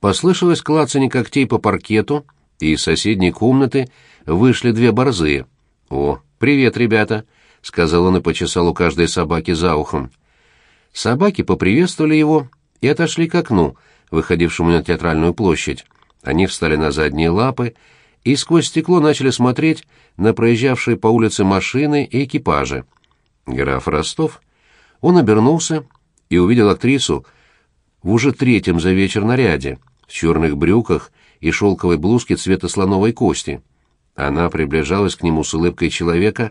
Послышалось клацанье когтей по паркету, и из соседней комнаты вышли две борзые. «О, привет, ребята!» — сказал он и почесал у каждой собаки за ухом. Собаки поприветствовали его и отошли к окну, выходившему на театральную площадь. Они встали на задние лапы и сквозь стекло начали смотреть на проезжавшие по улице машины и экипажи. Граф Ростов. Он обернулся и увидел актрису в уже третьем за вечер наряде, в черных брюках и шелковой блузке цвета слоновой кости. Она приближалась к нему с улыбкой человека,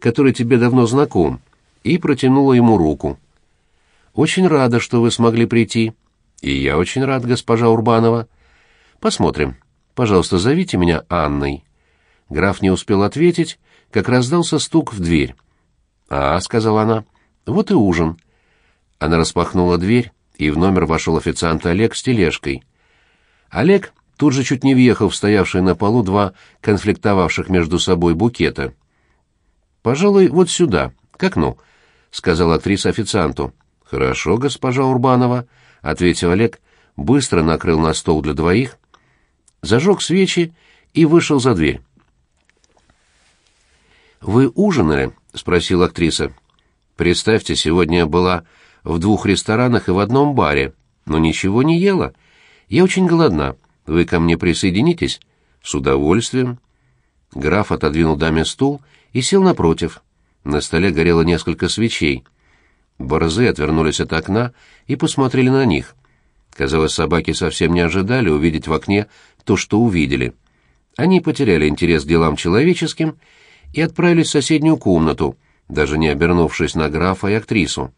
который тебе давно знаком, и протянула ему руку. «Очень рада, что вы смогли прийти». «И я очень рад, госпожа Урбанова». «Посмотрим. Пожалуйста, зовите меня Анной». Граф не успел ответить, как раздался стук в дверь. «А», — сказала она, — «вот и ужин». Она распахнула дверь, и в номер вошел официант Олег с тележкой. Олег тут же чуть не въехал в стоявшие на полу два конфликтовавших между собой букета. «Пожалуй, вот сюда, к окну», — сказала актриса официанту. «Хорошо, госпожа Урбанова», — ответил Олег, быстро накрыл на стол для двоих, зажег свечи и вышел за дверь. «Вы ужинали?» — спросила актриса. «Представьте, сегодня я была в двух ресторанах и в одном баре, но ничего не ела. Я очень голодна. Вы ко мне присоединитесь?» «С удовольствием». Граф отодвинул даме стул и сел напротив. На столе горело несколько свечей. Борзы отвернулись от окна и посмотрели на них. Казалось, собаки совсем не ожидали увидеть в окне то, что увидели. Они потеряли интерес к делам человеческим и отправились в соседнюю комнату, даже не обернувшись на графа и актрису.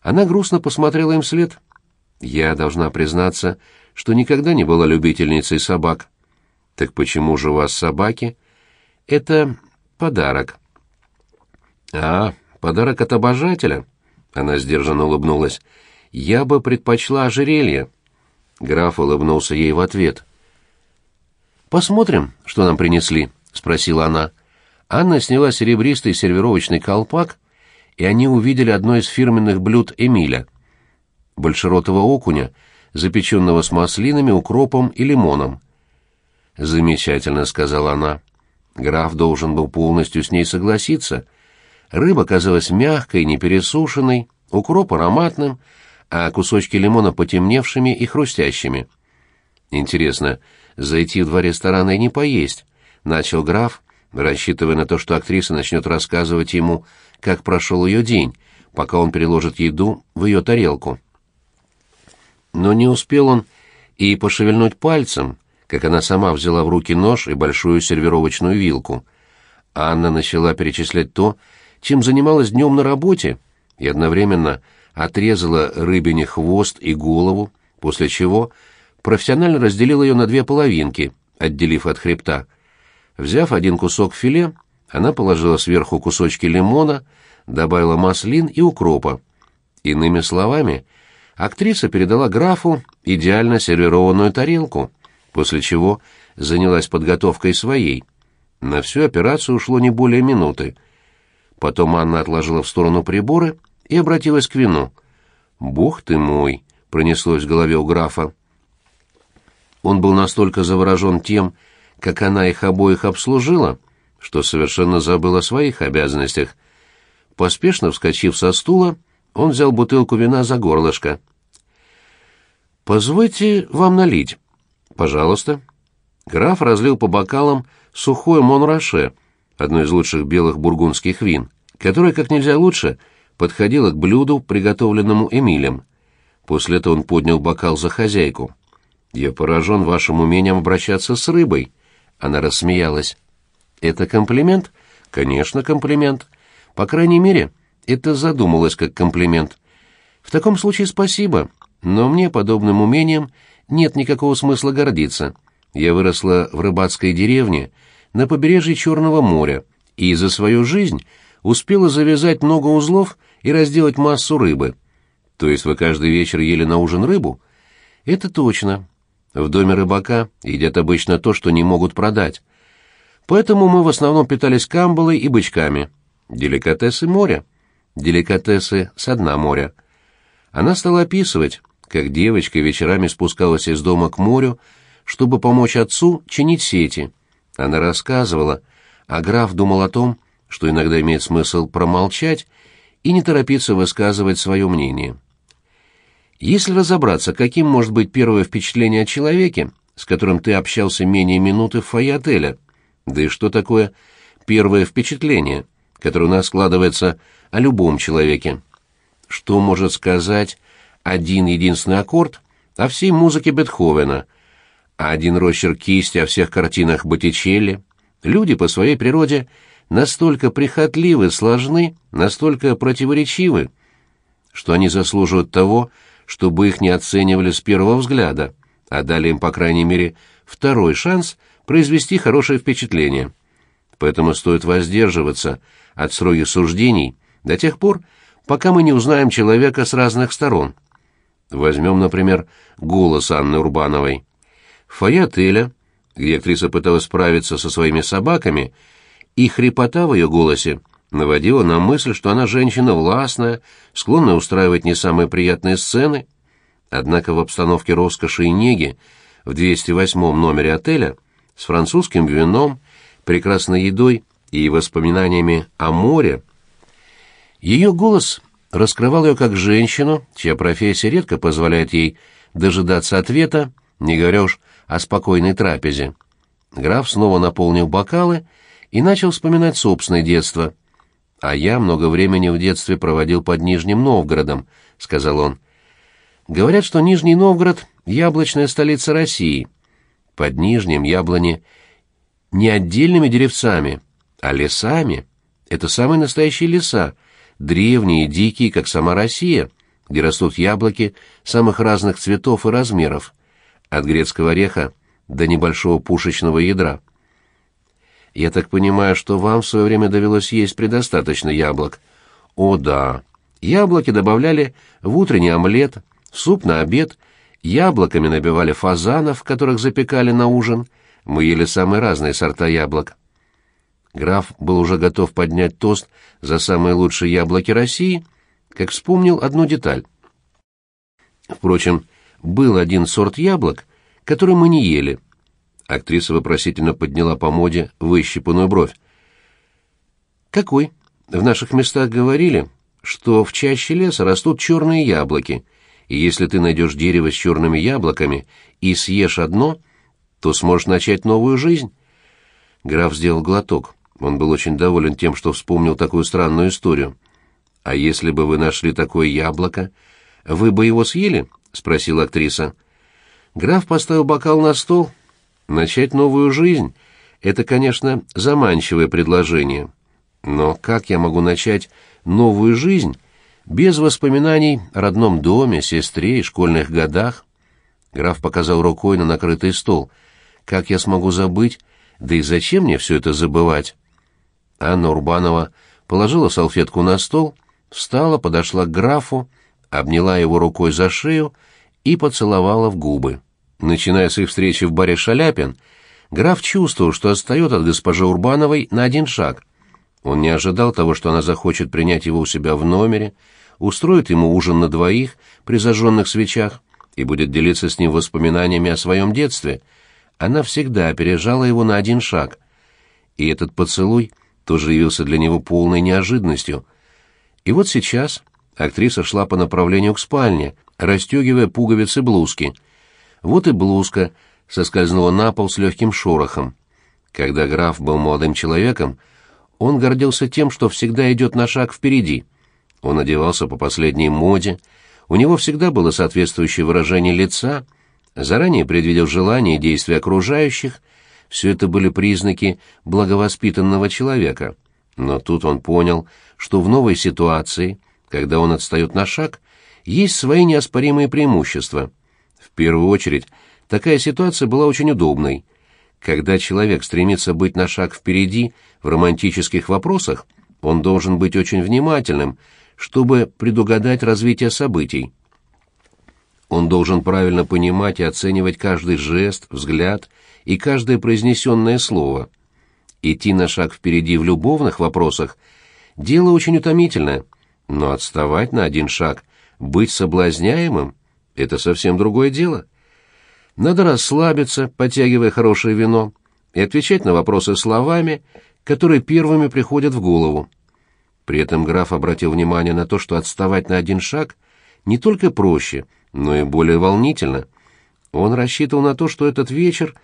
Она грустно посмотрела им вслед. «Я должна признаться, что никогда не была любительницей собак». «Так почему же у вас собаки?» «Это подарок». «А, подарок от обожателя?» Она сдержанно улыбнулась. «Я бы предпочла ожерелье». Граф улыбнулся ей в ответ. «Посмотрим, что нам принесли», — спросила она. Анна сняла серебристый сервировочный колпак, и они увидели одно из фирменных блюд Эмиля — большеротого окуня, запеченного с маслинами, укропом и лимоном. «Замечательно», — сказала она. Граф должен был полностью с ней согласиться. Рыба казалась мягкой, не пересушенной, укроп ароматным, а кусочки лимона потемневшими и хрустящими. «Интересно, зайти в два ресторана и не поесть?» — начал граф, рассчитывая на то, что актриса начнет рассказывать ему, как прошел ее день, пока он переложит еду в ее тарелку. Но не успел он и пошевельнуть пальцем, как она сама взяла в руки нож и большую сервировочную вилку. Анна начала перечислять то, чем занималась днем на работе, и одновременно отрезала рыбине хвост и голову, после чего профессионально разделила ее на две половинки, отделив от хребта — Взяв один кусок филе, она положила сверху кусочки лимона, добавила маслин и укропа. Иными словами, актриса передала графу идеально сервированную тарелку, после чего занялась подготовкой своей. На всю операцию ушло не более минуты. Потом Анна отложила в сторону приборы и обратилась к вину. «Бог ты мой!» — пронеслось в голове у графа. Он был настолько заворожен тем, как она их обоих обслужила, что совершенно забыл о своих обязанностях. Поспешно вскочив со стула, он взял бутылку вина за горлышко. «Позвольте вам налить». «Пожалуйста». Граф разлил по бокалам сухое Монраше, одно из лучших белых бургундских вин, которое как нельзя лучше подходило к блюду, приготовленному Эмилем. После этого он поднял бокал за хозяйку. «Я поражен вашим умением обращаться с рыбой», она рассмеялась. «Это комплимент?» «Конечно, комплимент. По крайней мере, это задумалось как комплимент. В таком случае спасибо, но мне подобным умением нет никакого смысла гордиться. Я выросла в рыбацкой деревне на побережье Черного моря и за свою жизнь успела завязать много узлов и разделать массу рыбы. То есть вы каждый вечер ели на ужин рыбу? Это точно. В доме рыбака едят обычно то, что не могут продать. Поэтому мы в основном питались камбалой и бычками. Деликатесы моря. Деликатесы с дна моря. Она стала описывать, как девочка вечерами спускалась из дома к морю, чтобы помочь отцу чинить сети. Она рассказывала, а граф думал о том, что иногда имеет смысл промолчать и не торопиться высказывать свое мнение. Если разобраться, каким может быть первое впечатление о человеке, с которым ты общался менее минуты в фойе отеля, да и что такое первое впечатление, которое у нас складывается о любом человеке? Что может сказать один единственный аккорд о всей музыке Бетховена, а один росчерк кисти о всех картинах Боттичелли? Люди по своей природе настолько прихотливы, сложны, настолько противоречивы, что они заслуживают того, чтобы их не оценивали с первого взгляда, а дали им, по крайней мере, второй шанс произвести хорошее впечатление. Поэтому стоит воздерживаться от строгих суждений до тех пор, пока мы не узнаем человека с разных сторон. Возьмем, например, голос Анны Урбановой. В фойе отеля где актриса пыталась справиться со своими собаками, и хрипота в ее голосе наводила на мысль, что она женщина властная, склонная устраивать не самые приятные сцены. Однако в обстановке роскоши и неги в 208 номере отеля с французским вином, прекрасной едой и воспоминаниями о море, ее голос раскрывал ее как женщину, чья профессия редко позволяет ей дожидаться ответа, не говоря уж о спокойной трапезе. Граф снова наполнил бокалы и начал вспоминать собственное детство. «А я много времени в детстве проводил под Нижним Новгородом», — сказал он. «Говорят, что Нижний Новгород — яблочная столица России. Под Нижним яблони не отдельными деревцами, а лесами. Это самые настоящие леса, древние и дикие, как сама Россия, где растут яблоки самых разных цветов и размеров от грецкого ореха до небольшого пушечного ядра. Я так понимаю, что вам в свое время довелось есть предостаточно яблок. О, да. Яблоки добавляли в утренний омлет, в суп на обед, яблоками набивали фазанов, которых запекали на ужин. Мы ели самые разные сорта яблок. Граф был уже готов поднять тост за самые лучшие яблоки России, как вспомнил одну деталь. Впрочем, был один сорт яблок, который мы не ели. Актриса вопросительно подняла по моде выщипанную бровь. Какой? В наших местах говорили, что в чаще леса растут черные яблоки, и если ты найдешь дерево с черными яблоками и съешь одно, то сможешь начать новую жизнь. Граф сделал глоток. Он был очень доволен тем, что вспомнил такую странную историю. «А если бы вы нашли такое яблоко, вы бы его съели?» — спросила актриса. Граф поставил бокал на стол. Начать новую жизнь — это, конечно, заманчивое предложение. Но как я могу начать новую жизнь без воспоминаний о родном доме, сестре и школьных годах? Граф показал рукой на накрытый стол. Как я смогу забыть? Да и зачем мне все это забывать? Анна Урбанова положила салфетку на стол, встала, подошла к графу, обняла его рукой за шею и поцеловала в губы. Начиная с их встречи в баре «Шаляпин», граф чувствовал, что отстает от госпожи Урбановой на один шаг. Он не ожидал того, что она захочет принять его у себя в номере, устроит ему ужин на двоих при зажженных свечах и будет делиться с ним воспоминаниями о своем детстве. Она всегда опережала его на один шаг. И этот поцелуй тоже явился для него полной неожиданностью. И вот сейчас актриса шла по направлению к спальне, расстегивая пуговицы блузки. Вот и блузка соскользнула на пол с легким шорохом. Когда граф был молодым человеком, он гордился тем, что всегда идет на шаг впереди. Он одевался по последней моде, у него всегда было соответствующее выражение лица, заранее предвидел желания и действия окружающих, все это были признаки благовоспитанного человека. Но тут он понял, что в новой ситуации, когда он отстает на шаг, есть свои неоспоримые преимущества. В первую очередь, такая ситуация была очень удобной. Когда человек стремится быть на шаг впереди в романтических вопросах, он должен быть очень внимательным, чтобы предугадать развитие событий. Он должен правильно понимать и оценивать каждый жест, взгляд и каждое произнесенное слово. Идти на шаг впереди в любовных вопросах – дело очень утомительное, но отставать на один шаг быть соблазняемым — это совсем другое дело. Надо расслабиться, подтягивая хорошее вино, и отвечать на вопросы словами, которые первыми приходят в голову. При этом граф обратил внимание на то, что отставать на один шаг не только проще, но и более волнительно. Он рассчитывал на то, что этот вечер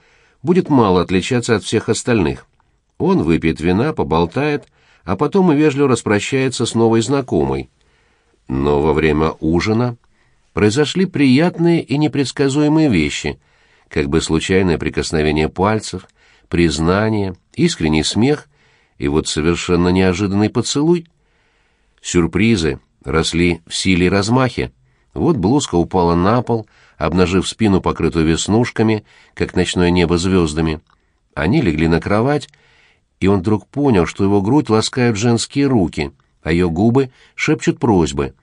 будет мало отличаться от всех остальных. Он выпьет вина, поболтает, а потом и вежливо распрощается с новой знакомой. Но во время ужина произошли приятные и непредсказуемые вещи, как бы случайное прикосновение пальцев, признание, искренний смех и вот совершенно неожиданный поцелуй. Сюрпризы росли в силе и размахе. Вот блузка упала на пол, обнажив спину, покрытую веснушками, как ночное небо звездами. Они легли на кровать, и он вдруг понял, что его грудь ласкают женские руки, а ее губы шепчут просьбы.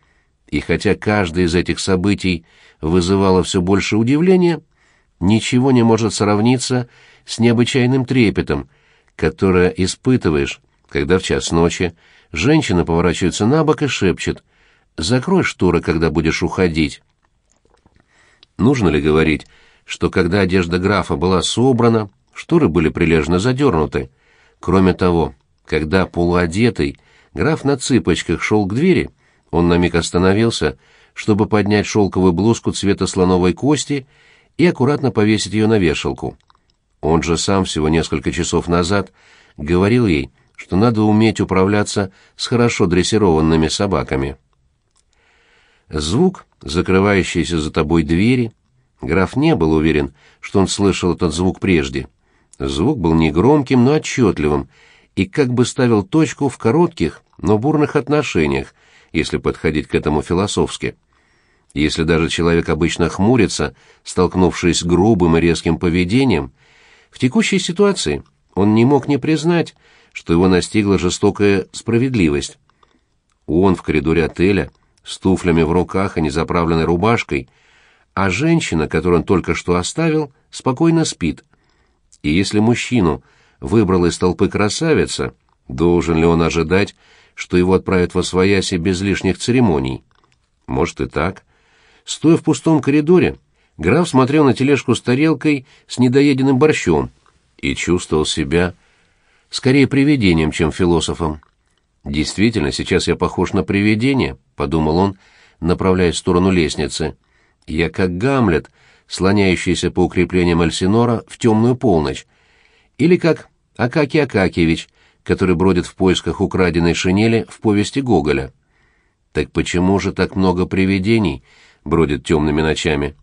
И хотя каждое из этих событий вызывало все больше удивления, ничего не может сравниться с необычайным трепетом, которое испытываешь, когда в час ночи женщина поворачивается на бок и шепчет «Закрой шторы, когда будешь уходить». Нужно ли говорить, что когда одежда графа была собрана, шторы были прилежно задернуты? Кроме того, когда полуодетый граф на цыпочках шел к двери, он на миг остановился, чтобы поднять шелковую блузку цвета слоновой кости и аккуратно повесить ее на вешалку. Он же сам всего несколько часов назад говорил ей, что надо уметь управляться с хорошо дрессированными собаками. Звук, закрывающийся за тобой двери, граф не был уверен, что он слышал этот звук прежде. Звук был негромким, но отчетливым, и как бы ставил точку в коротких, но бурных отношениях, если подходить к этому философски. Если даже человек обычно хмурится, столкнувшись с грубым и резким поведением, в текущей ситуации он не мог не признать, что его настигла жестокая справедливость. Он в коридоре отеля, с туфлями в руках и незаправленной рубашкой, а женщина, которую он только что оставил, спокойно спит. И если мужчину выбрал из толпы красавица, должен ли он ожидать, что его отправят во свояси без лишних церемоний? Может и так. Стоя в пустом коридоре, Граф смотрел на тележку с тарелкой с недоеденным борщом и чувствовал себя скорее привидением, чем философом. «Действительно, сейчас я похож на привидение», — подумал он, направляясь в сторону лестницы. «Я как Гамлет, слоняющийся по укреплениям Альсинора в темную полночь. Или как Акакий Акакиевич, который бродит в поисках украденной шинели в повести Гоголя. Так почему же так много привидений бродит темными ночами?»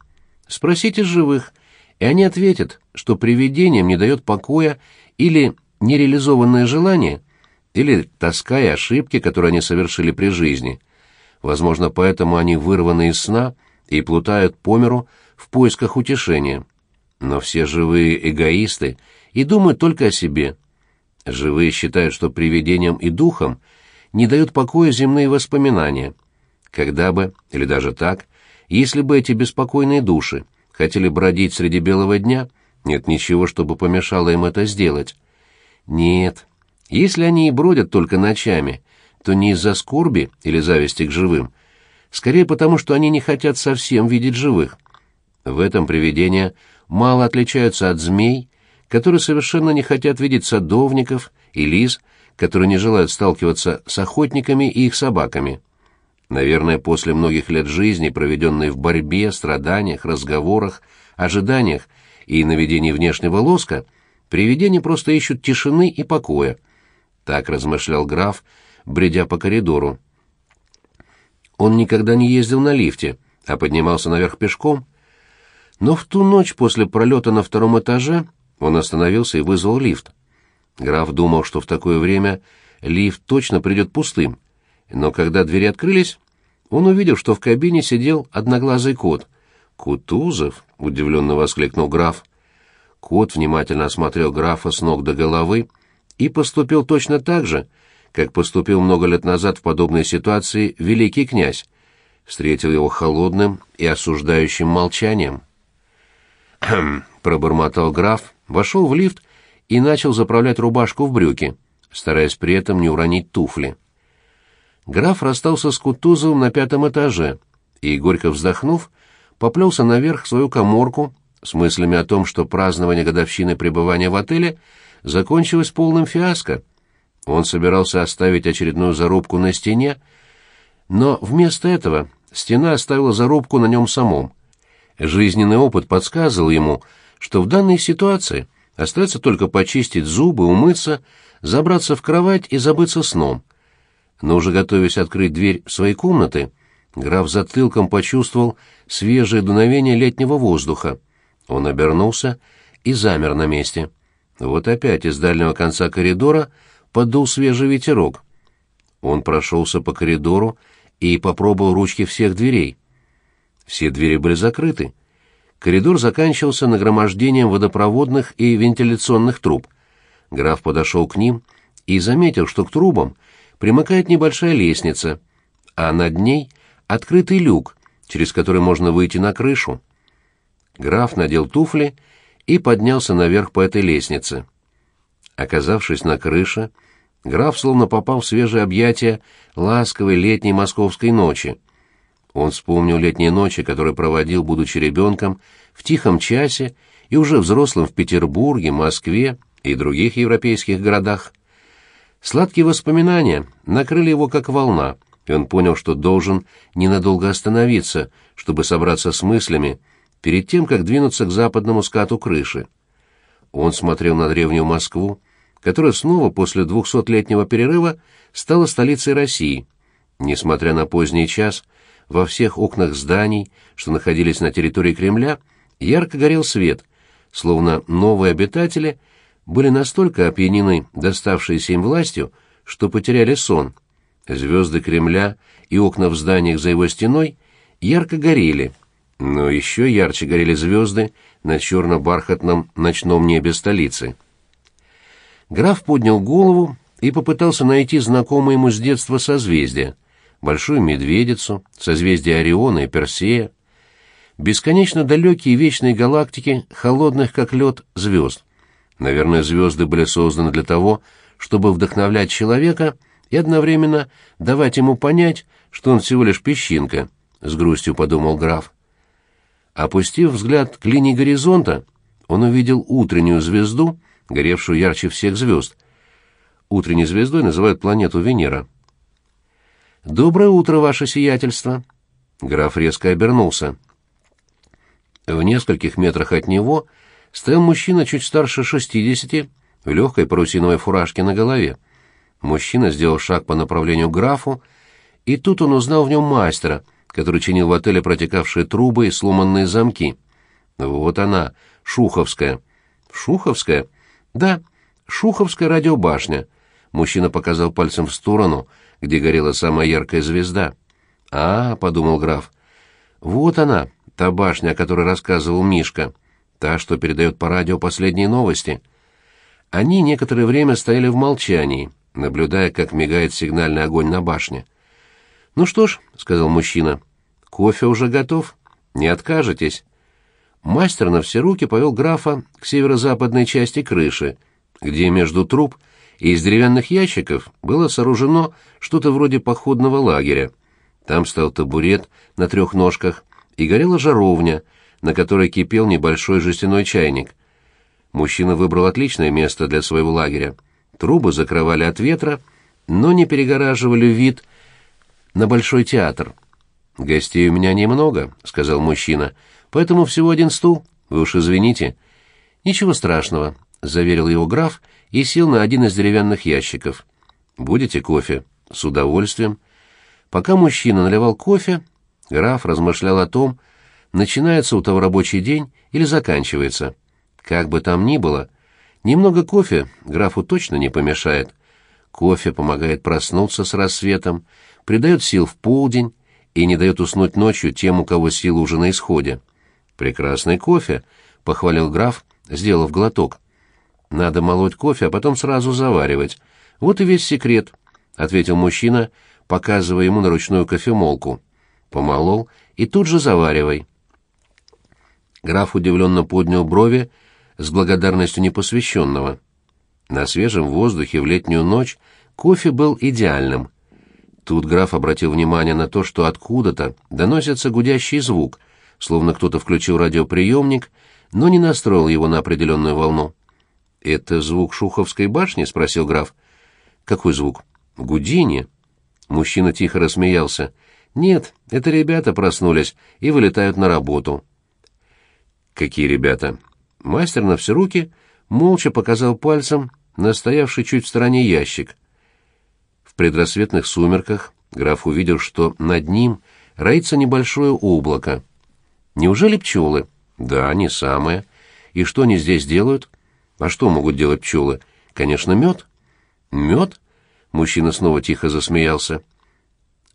Спросите живых, и они ответят, что привидениям не дает покоя или нереализованное желание, или тоска и ошибки, которые они совершили при жизни. Возможно, поэтому они вырваны из сна и плутают по миру в поисках утешения. Но все живые эгоисты и думают только о себе. Живые считают, что привидениям и духам не дают покоя земные воспоминания. Когда бы, или даже так, если бы эти беспокойные души хотели бродить среди белого дня, нет ничего, чтобы помешало им это сделать. Нет, если они и бродят только ночами, то не из-за скорби или зависти к живым, скорее потому, что они не хотят совсем видеть живых. В этом привидения мало отличаются от змей, которые совершенно не хотят видеть садовников и лис, которые не желают сталкиваться с охотниками и их собаками. Наверное, после многих лет жизни, проведенной в борьбе, страданиях, разговорах, ожиданиях и наведении внешнего лоска, привидения просто ищут тишины и покоя. Так размышлял граф, бредя по коридору. Он никогда не ездил на лифте, а поднимался наверх пешком. Но в ту ночь после пролета на втором этаже он остановился и вызвал лифт. Граф думал, что в такое время лифт точно придет пустым, но когда двери открылись, он увидел, что в кабине сидел одноглазый кот. «Кутузов?» — удивленно воскликнул граф. Кот внимательно осмотрел графа с ног до головы и поступил точно так же, как поступил много лет назад в подобной ситуации великий князь. Встретил его холодным и осуждающим молчанием. «Хм», — пробормотал граф, вошел в лифт и начал заправлять рубашку в брюки, стараясь при этом не уронить туфли граф расстался с Кутузовым на пятом этаже и, горько вздохнув, поплелся наверх в свою коморку с мыслями о том, что празднование годовщины пребывания в отеле закончилось полным фиаско. Он собирался оставить очередную зарубку на стене, но вместо этого стена оставила зарубку на нем самом. Жизненный опыт подсказывал ему, что в данной ситуации остается только почистить зубы, умыться, забраться в кровать и забыться сном. Но уже готовясь открыть дверь своей комнаты, граф затылком почувствовал свежее дуновение летнего воздуха. Он обернулся и замер на месте. Вот опять из дальнего конца коридора подул свежий ветерок. Он прошелся по коридору и попробовал ручки всех дверей. Все двери были закрыты. Коридор заканчивался нагромождением водопроводных и вентиляционных труб. Граф подошел к ним и заметил, что к трубам примыкает небольшая лестница, а над ней открытый люк, через который можно выйти на крышу. Граф надел туфли и поднялся наверх по этой лестнице. Оказавшись на крыше, граф словно попал в свежее объятие ласковой летней московской ночи. Он вспомнил летние ночи, которые проводил, будучи ребенком, в тихом часе и уже взрослым в Петербурге, Москве и других европейских городах. Сладкие воспоминания накрыли его как волна, и он понял, что должен ненадолго остановиться, чтобы собраться с мыслями перед тем, как двинуться к западному скату крыши. Он смотрел на древнюю Москву, которая снова после двухсотлетнего перерыва стала столицей России. Несмотря на поздний час, во всех окнах зданий, что находились на территории Кремля, ярко горел свет, словно новые обитатели были настолько опьянены доставшейся им властью, что потеряли сон. Звезды Кремля и окна в зданиях за его стеной ярко горели, но еще ярче горели звезды на черно-бархатном ночном небе столицы. Граф поднял голову и попытался найти знакомое ему с детства созвездие, большую медведицу, созвездие Ориона и Персея, бесконечно далекие вечные галактики, холодных как лед звезд. Наверное, звезды были созданы для того, чтобы вдохновлять человека и одновременно давать ему понять, что он всего лишь песчинка, — с грустью подумал граф. Опустив взгляд к линии горизонта, он увидел утреннюю звезду, горевшую ярче всех звезд. Утренней звездой называют планету Венера. «Доброе утро, ваше сиятельство!» Граф резко обернулся. В нескольких метрах от него стоял мужчина чуть старше шестидесяти, в легкой парусиновой фуражке на голове. Мужчина сделал шаг по направлению к графу, и тут он узнал в нем мастера, который чинил в отеле протекавшие трубы и сломанные замки. Вот она, Шуховская. Шуховская? Да, Шуховская радиобашня. Мужчина показал пальцем в сторону, где горела самая яркая звезда. «А, — подумал граф, — вот она, та башня, о которой рассказывал Мишка, та, что передает по радио последние новости». Они некоторое время стояли в молчании, наблюдая, как мигает сигнальный огонь на башне. «Ну что ж», — сказал мужчина, — «кофе уже готов. Не откажетесь». Мастер на все руки повел графа к северо-западной части крыши, где между труб и из деревянных ящиков было сооружено что-то вроде походного лагеря. Там стоял табурет на трех ножках и горела жаровня, на которой кипел небольшой жестяной чайник. Мужчина выбрал отличное место для своего лагеря. Трубы закрывали от ветра, но не перегораживали вид на большой театр. «Гостей у меня немного», — сказал мужчина, — «поэтому всего один стул. Вы уж извините». «Ничего страшного», — заверил его граф и сел на один из деревянных ящиков. «Будете кофе?» «С удовольствием». Пока мужчина наливал кофе, граф размышлял о том, начинается у того рабочий день или заканчивается. Как бы там ни было, немного кофе графу точно не помешает. Кофе помогает проснуться с рассветом, придает сил в полдень и не дает уснуть ночью тем, у кого силы уже на исходе. «Прекрасный кофе», — похвалил граф, сделав глоток. «Надо молоть кофе, а потом сразу заваривать. Вот и весь секрет», — ответил мужчина, показывая ему на ручную кофемолку. Помолол и тут же заваривай. Граф удивленно поднял брови с благодарностью непосвященного. На свежем воздухе в летнюю ночь кофе был идеальным. Тут граф обратил внимание на то, что откуда-то доносится гудящий звук, словно кто-то включил радиоприемник, но не настроил его на определенную волну. «Это звук Шуховской башни?» — спросил граф. «Какой звук?» «Гудение». Мужчина тихо рассмеялся. «Нет, это ребята проснулись и вылетают на работу». «Какие ребята?» Мастер на все руки молча показал пальцем на стоявший чуть в стороне ящик. В предрассветных сумерках граф увидел, что над ним роится небольшое облако. Неужели пчелы? Да, они самые. И что они здесь делают? А что могут делать пчелы? Конечно, мед. Мед? Мужчина снова тихо засмеялся.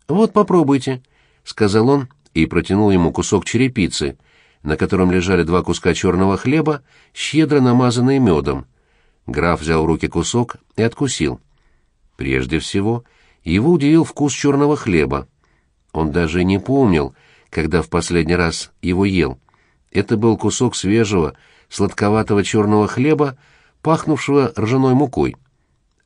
Вот попробуйте, сказал он и протянул ему кусок черепицы, на котором лежали два куска черного хлеба, щедро намазанные медом. Граф взял в руки кусок и откусил. Прежде всего, его удивил вкус черного хлеба. Он даже не помнил, когда в последний раз его ел. Это был кусок свежего, сладковатого черного хлеба, пахнувшего ржаной мукой.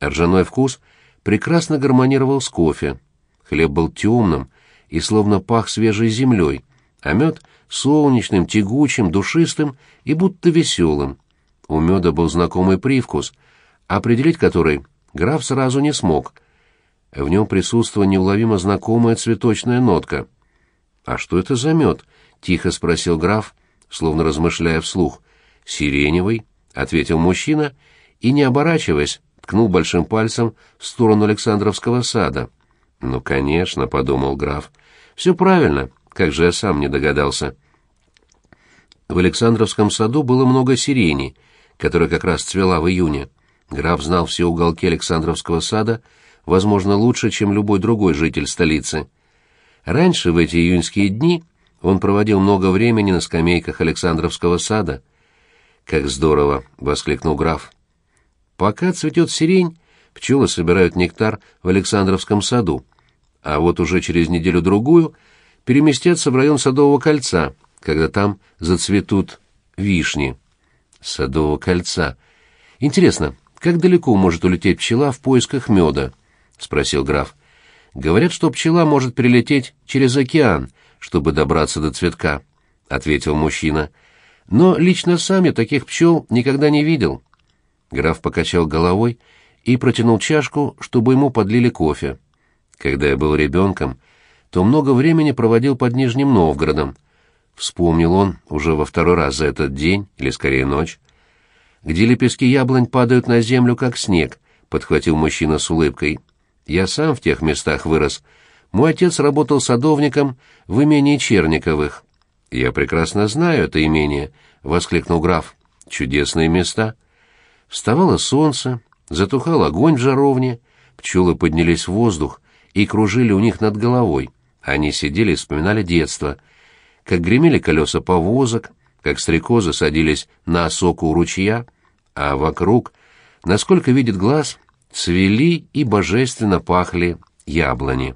Ржаной вкус прекрасно гармонировал с кофе. Хлеб был темным и словно пах свежей землей, а мед — солнечным, тягучим, душистым и будто веселым. У меда был знакомый привкус, определить который граф сразу не смог. В нем присутствовала неуловимо знакомая цветочная нотка. «А что это за мед?» — тихо спросил граф, словно размышляя вслух. «Сиреневый», — ответил мужчина, и, не оборачиваясь, ткнул большим пальцем в сторону Александровского сада. «Ну, конечно», — подумал граф. «Все правильно, как же я сам не догадался». В Александровском саду было много сирени, которая как раз цвела в июне. Граф знал все уголки Александровского сада, возможно, лучше, чем любой другой житель столицы. Раньше, в эти июньские дни, он проводил много времени на скамейках Александровского сада. «Как здорово!» — воскликнул граф. «Пока цветет сирень, пчелы собирают нектар в Александровском саду, а вот уже через неделю-другую переместятся в район Садового кольца, когда там зацветут вишни». «Садового кольца. Интересно, как далеко может улететь пчела в поисках меда?» — спросил граф. «Говорят, что пчела может прилететь через океан, чтобы добраться до цветка», — ответил мужчина. «Но лично сам я таких пчел никогда не видел». Граф покачал головой и протянул чашку, чтобы ему подлили кофе. «Когда я был ребенком, то много времени проводил под Нижним Новгородом», — вспомнил он уже во второй раз за этот день, или скорее ночь. «Где лепестки яблонь падают на землю, как снег», — подхватил мужчина с улыбкой. «Я сам в тех местах вырос», — мой отец работал садовником в имении Черниковых. Я прекрасно знаю это имение, воскликнул граф. Чудесные места. Вставало солнце, затухал огонь в жаровне, пчелы поднялись в воздух и кружили у них над головой. Они сидели и вспоминали детство, как гремели колеса повозок, как стрекозы садились на осоку у ручья, а вокруг, насколько видит глаз, цвели и божественно пахли яблони.